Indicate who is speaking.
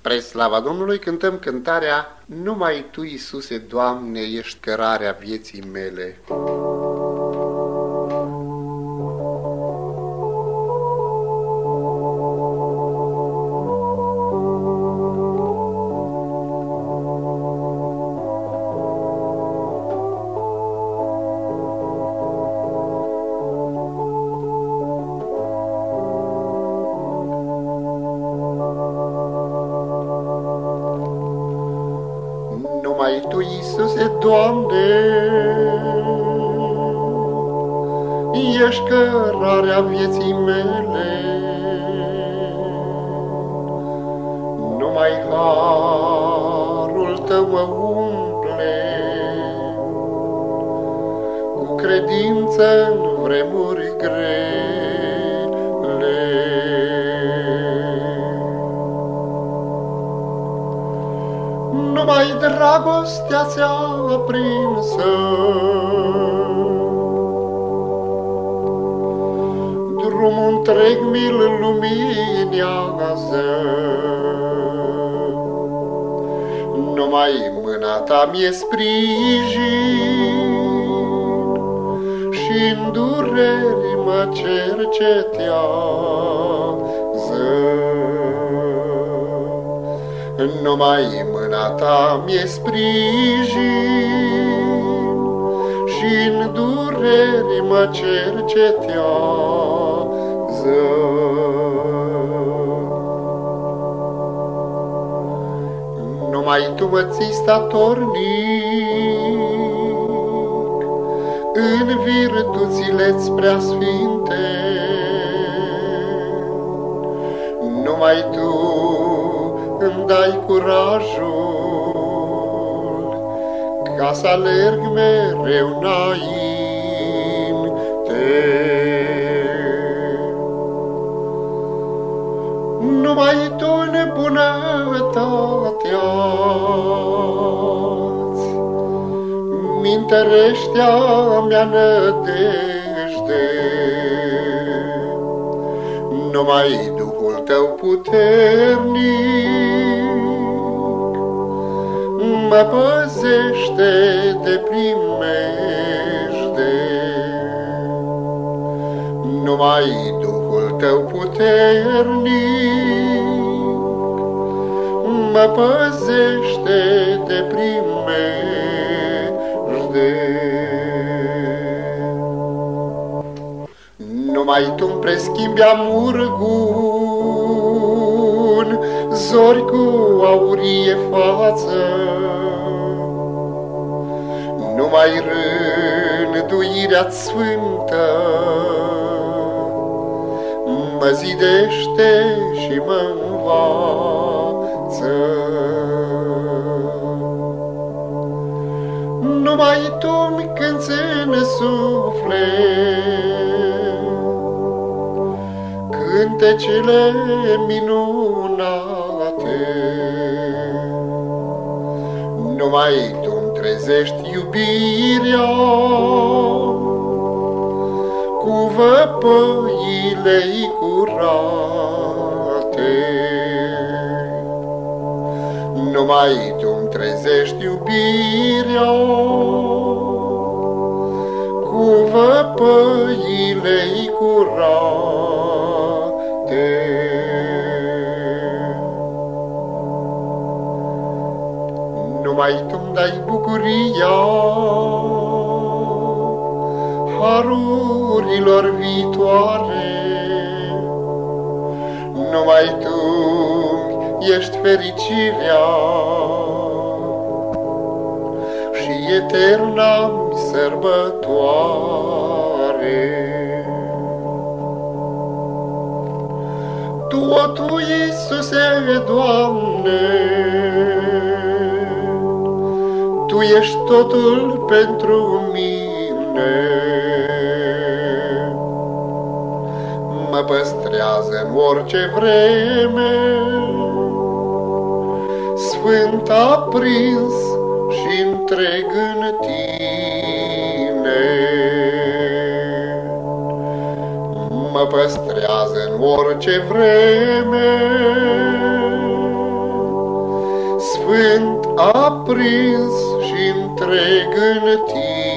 Speaker 1: Spre slava Domnului cântăm cântarea Numai Tu, Iisuse, Doamne, ești cărarea vieții mele. Numai Tu, Iisuse, Doamne, ești cărarea vieții mele. Numai harul Tău mă umple, cu credință în vremuri grele. Numai dragostea ți-a aprinsă. Drumul întreg mi-l luminează. Numai mâna ta mi-e sprijin și în dureri mă cercetează. Numai mâna ta mi-e sprijin și în dureri mă cercetează. Numai tu mă ții statornic în virtuțile-ți preasfinte. Numai tu îmi dai curajul ca să alerg mereu înainte. Numai tu nebunătatea Mintereștea mea nădejde Numai Duhul tău puternic mă păzește de primește. Numai Duhul tău puternic mă păzește de primește. Numai tu-mi preschimbi amurgun, zori cu aurie față, numai rânduirea sfântă mă zidește și mă învață. Numai tu-mi cânți în suflet cântecele minunate. Numai tu trezești iubirea cu văpăile curate. Numai tu trezești iubirea cu văpăile curate. Numai tu dai bucuria harurilor viitoare. Numai tu ești fericirea și eterna sărbătoare. Tu, o Tu, Iisuse, Doamne, tu ești totul pentru mine. Mă păstrează în orice vreme, Sfânt aprins și întreg în tine. Mă păstrează în orice vreme, cuvânt aprins și întreg în tine.